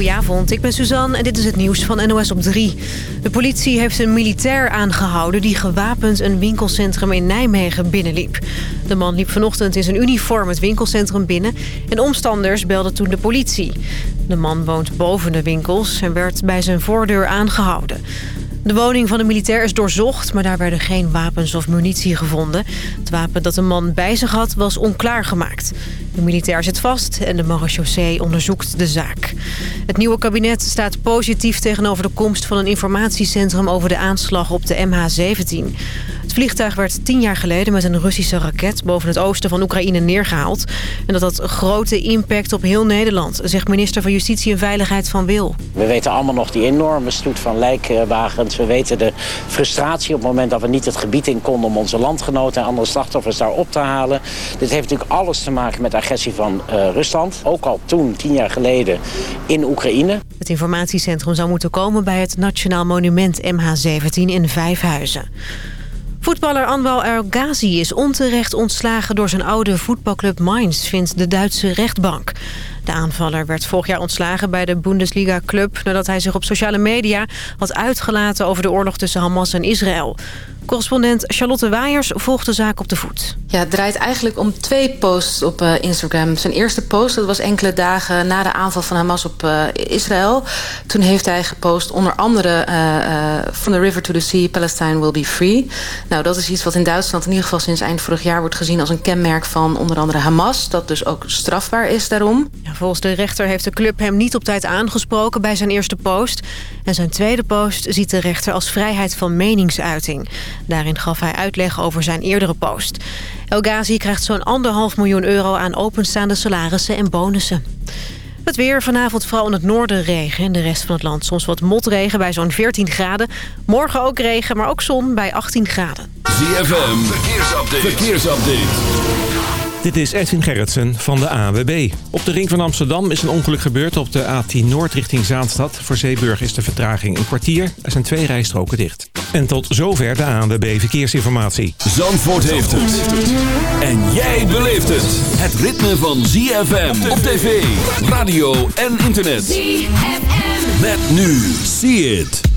Goedenavond, ik ben Suzanne en dit is het nieuws van NOS op 3. De politie heeft een militair aangehouden die gewapend een winkelcentrum in Nijmegen binnenliep. De man liep vanochtend in zijn uniform het winkelcentrum binnen en omstanders belden toen de politie. De man woont boven de winkels en werd bij zijn voordeur aangehouden. De woning van de militair is doorzocht, maar daar werden geen wapens of munitie gevonden. Het wapen dat de man bij zich had was onklaargemaakt. De militair zit vast en de marechaussee onderzoekt de zaak. Het nieuwe kabinet staat positief tegenover de komst van een informatiecentrum over de aanslag op de MH17. Het vliegtuig werd tien jaar geleden met een Russische raket boven het oosten van Oekraïne neergehaald. En dat had grote impact op heel Nederland, zegt minister van Justitie en Veiligheid Van Wil. We weten allemaal nog die enorme stoet van lijkwagens. We weten de frustratie op het moment dat we niet het gebied in konden om onze landgenoten en andere slachtoffers daar op te halen. Dit heeft natuurlijk alles te maken met agressie van uh, Rusland. Ook al toen, tien jaar geleden, in Oekraïne. Het informatiecentrum zou moeten komen bij het Nationaal Monument MH17 in Vijfhuizen. Voetballer Anwar El Ghazi is onterecht ontslagen door zijn oude voetbalclub Mainz, vindt de Duitse rechtbank. De aanvaller werd vorig jaar ontslagen bij de Bundesliga-club... nadat hij zich op sociale media had uitgelaten over de oorlog tussen Hamas en Israël. Correspondent Charlotte Waaiers volgt de zaak op de voet. Ja, het draait eigenlijk om twee posts op uh, Instagram. Zijn eerste post dat was enkele dagen na de aanval van Hamas op uh, Israël. Toen heeft hij gepost onder andere... Uh, From the river to the sea, Palestine will be free. Nou, dat is iets wat in Duitsland in ieder geval sinds eind vorig jaar... wordt gezien als een kenmerk van onder andere Hamas. Dat dus ook strafbaar is daarom. Ja, volgens de rechter heeft de club hem niet op tijd aangesproken bij zijn eerste post. En zijn tweede post ziet de rechter als vrijheid van meningsuiting. Daarin gaf hij uitleg over zijn eerdere post. El Ghazi krijgt zo'n anderhalf miljoen euro aan openstaande salarissen en bonussen. Het weer vanavond vooral in het noorden regen. In de rest van het land soms wat motregen bij zo'n 14 graden. Morgen ook regen, maar ook zon bij 18 graden. ZFM, verkeersupdate. Dit is Edwin Gerritsen van de AWB. Op de ring van Amsterdam is een ongeluk gebeurd op de A10 Noord richting Zaanstad. Voor Zeeburg is de vertraging een kwartier. Er zijn twee rijstroken dicht. En tot zover de ANWB Verkeersinformatie. Zandvoort heeft het. En jij beleeft het. Het ritme van ZFM op tv, radio en internet. ZFM. Met nu. See it.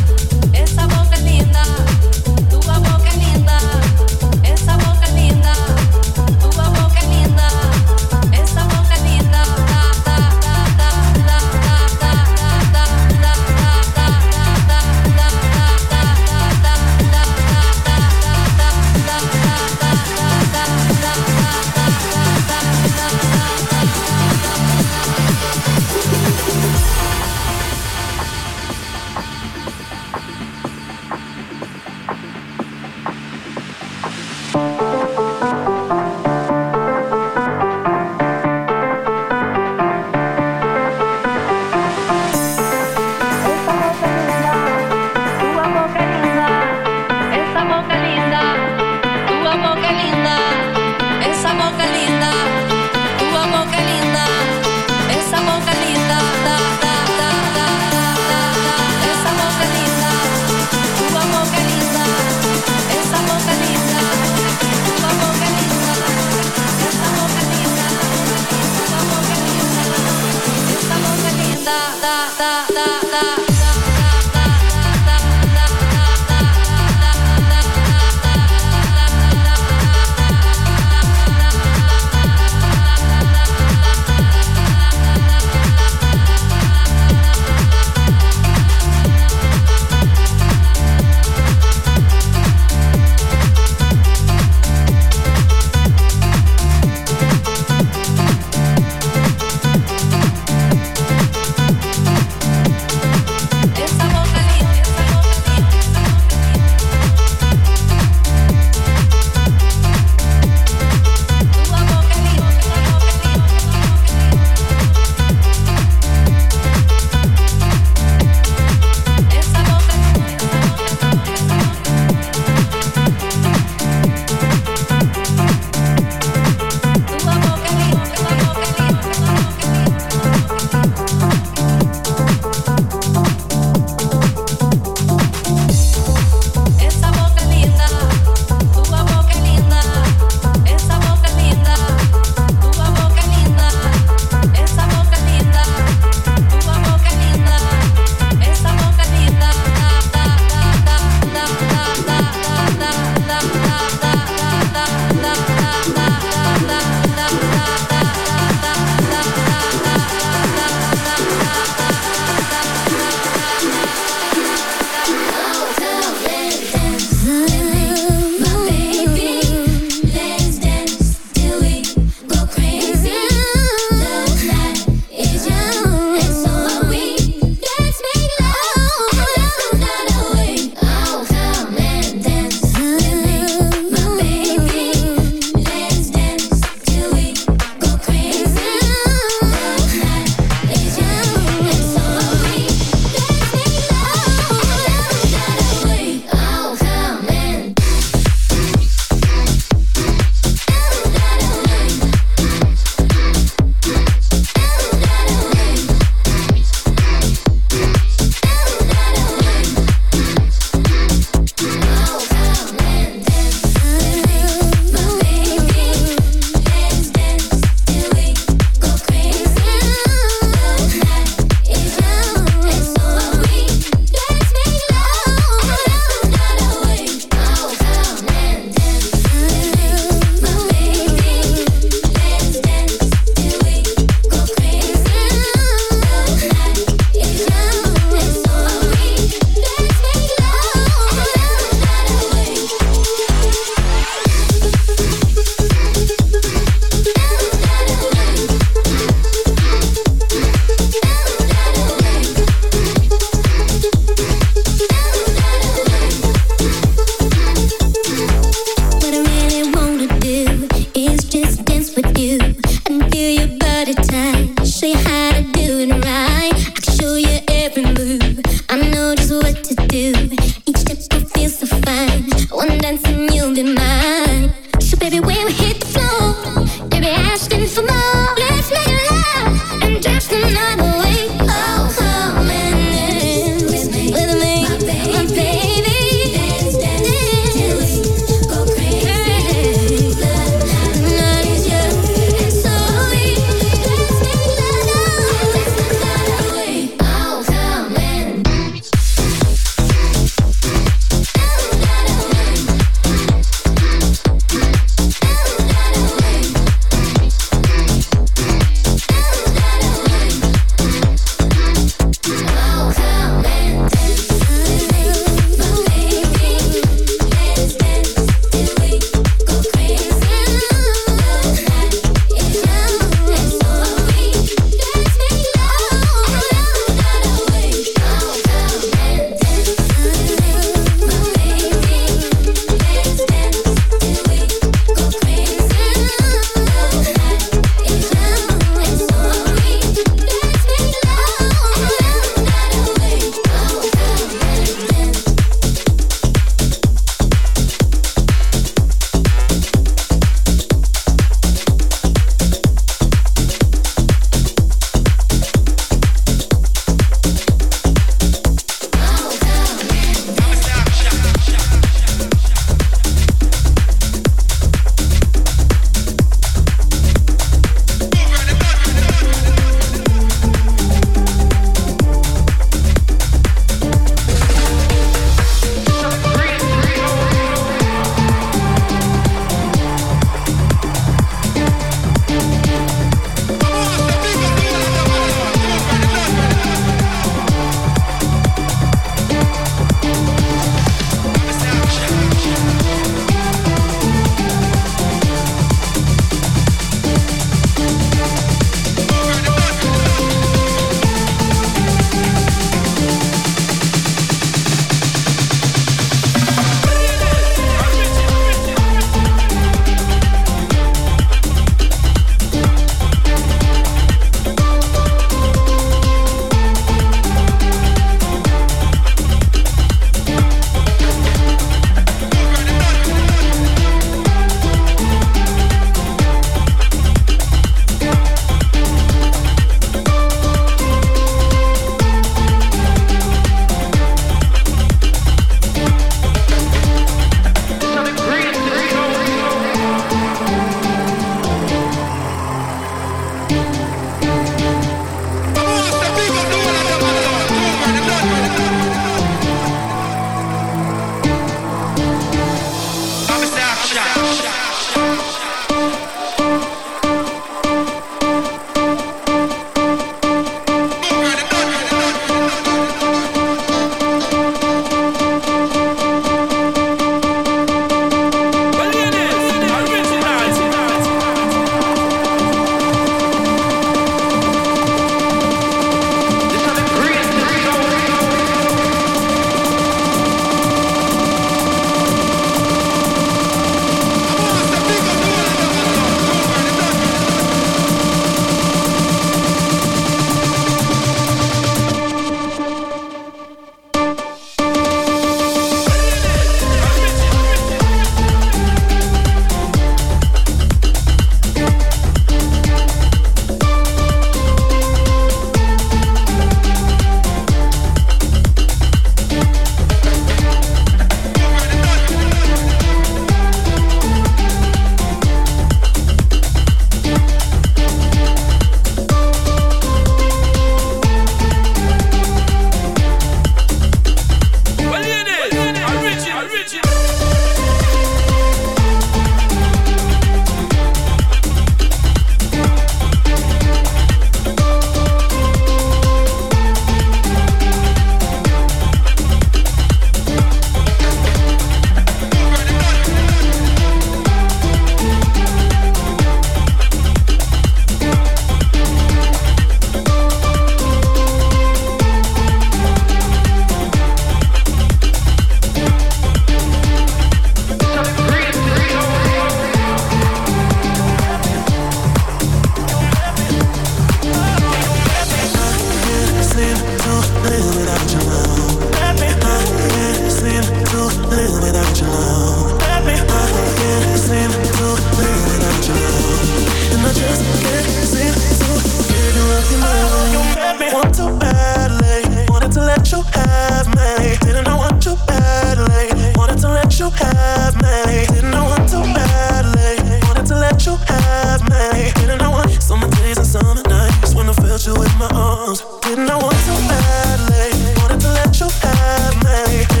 arms. Didn't I want so badly? Wanted to let you have me.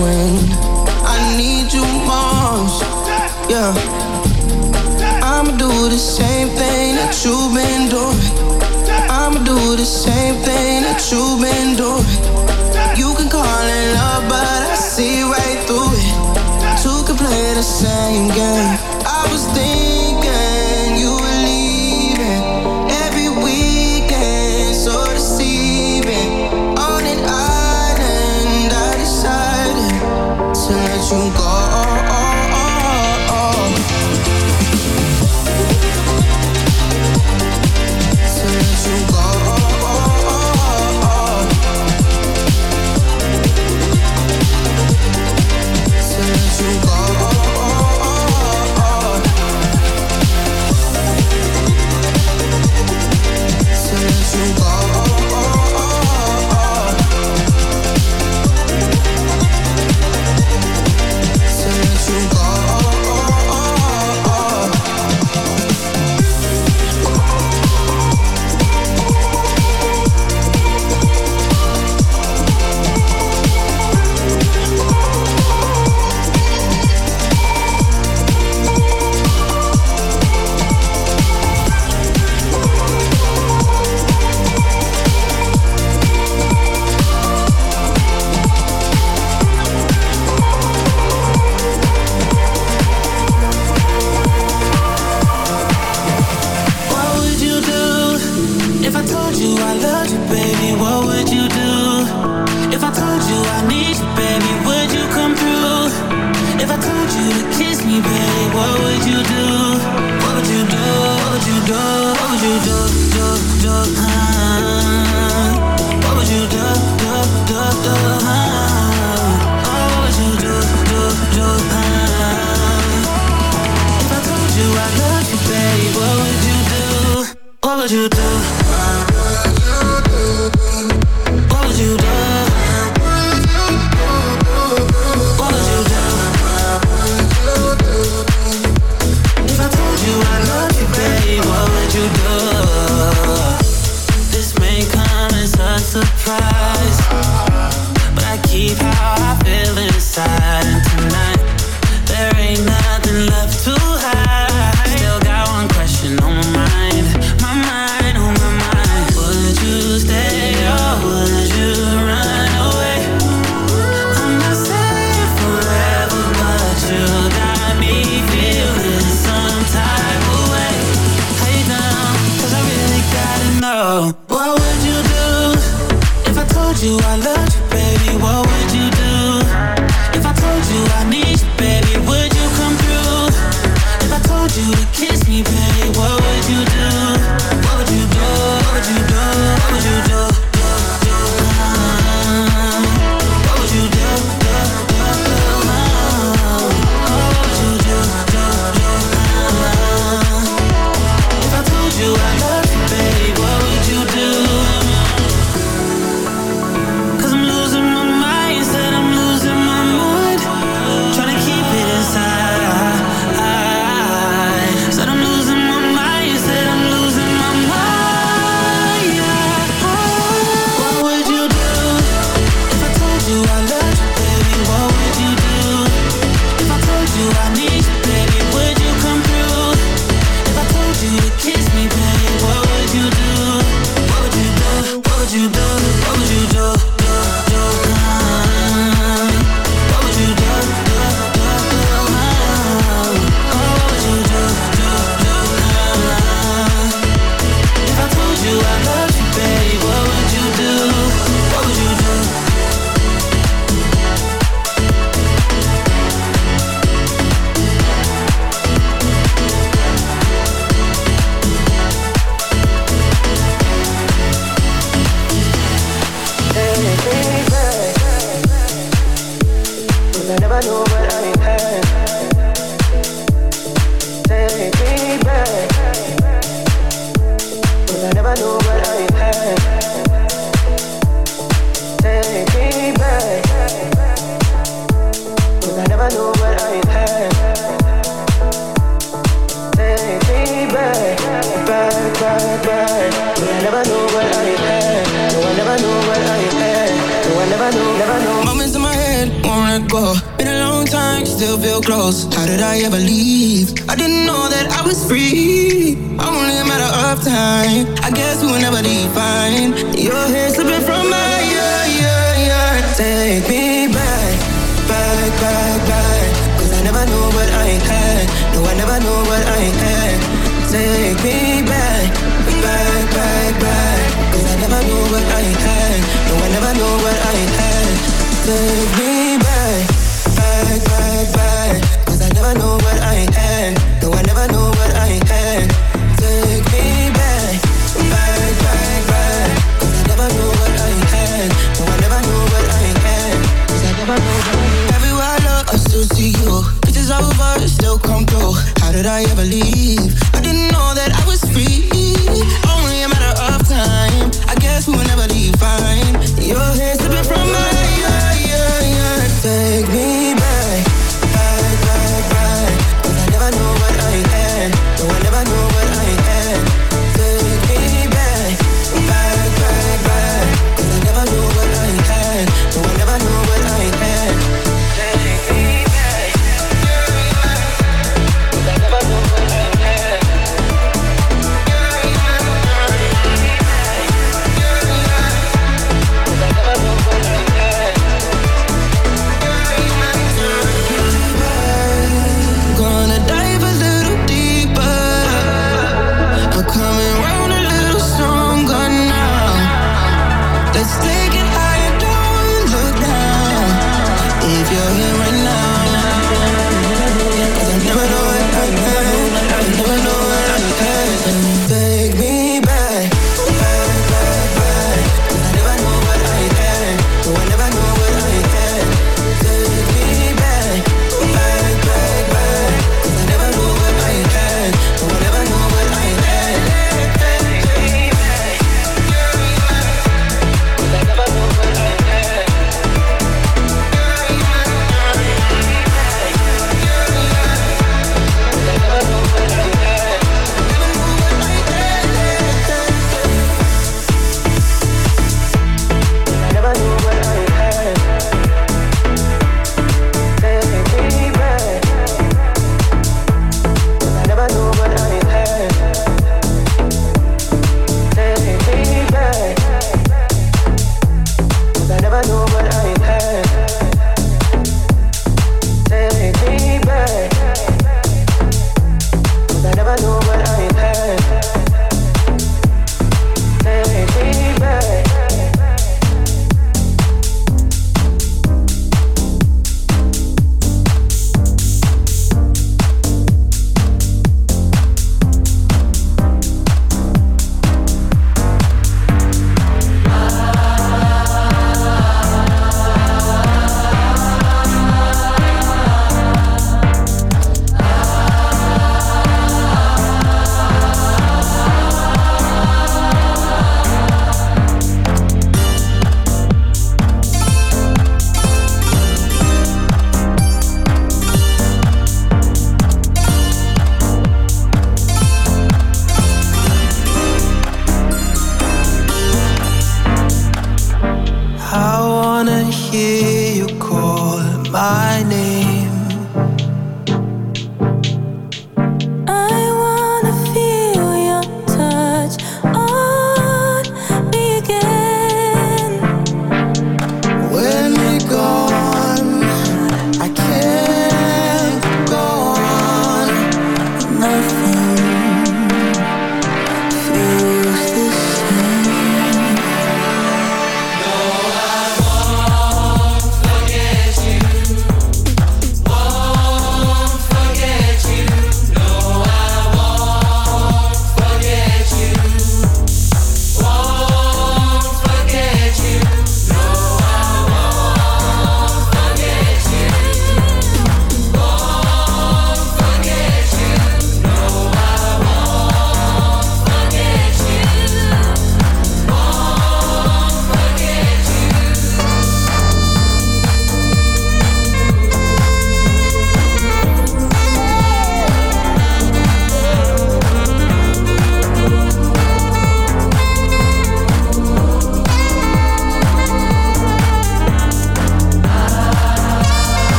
queen. I need you more. Yeah. I'ma do the same thing that you've been doing. I'ma do the same thing that you've been doing. You can call it love, but I see right through it. Two can play the same game. I was thinking.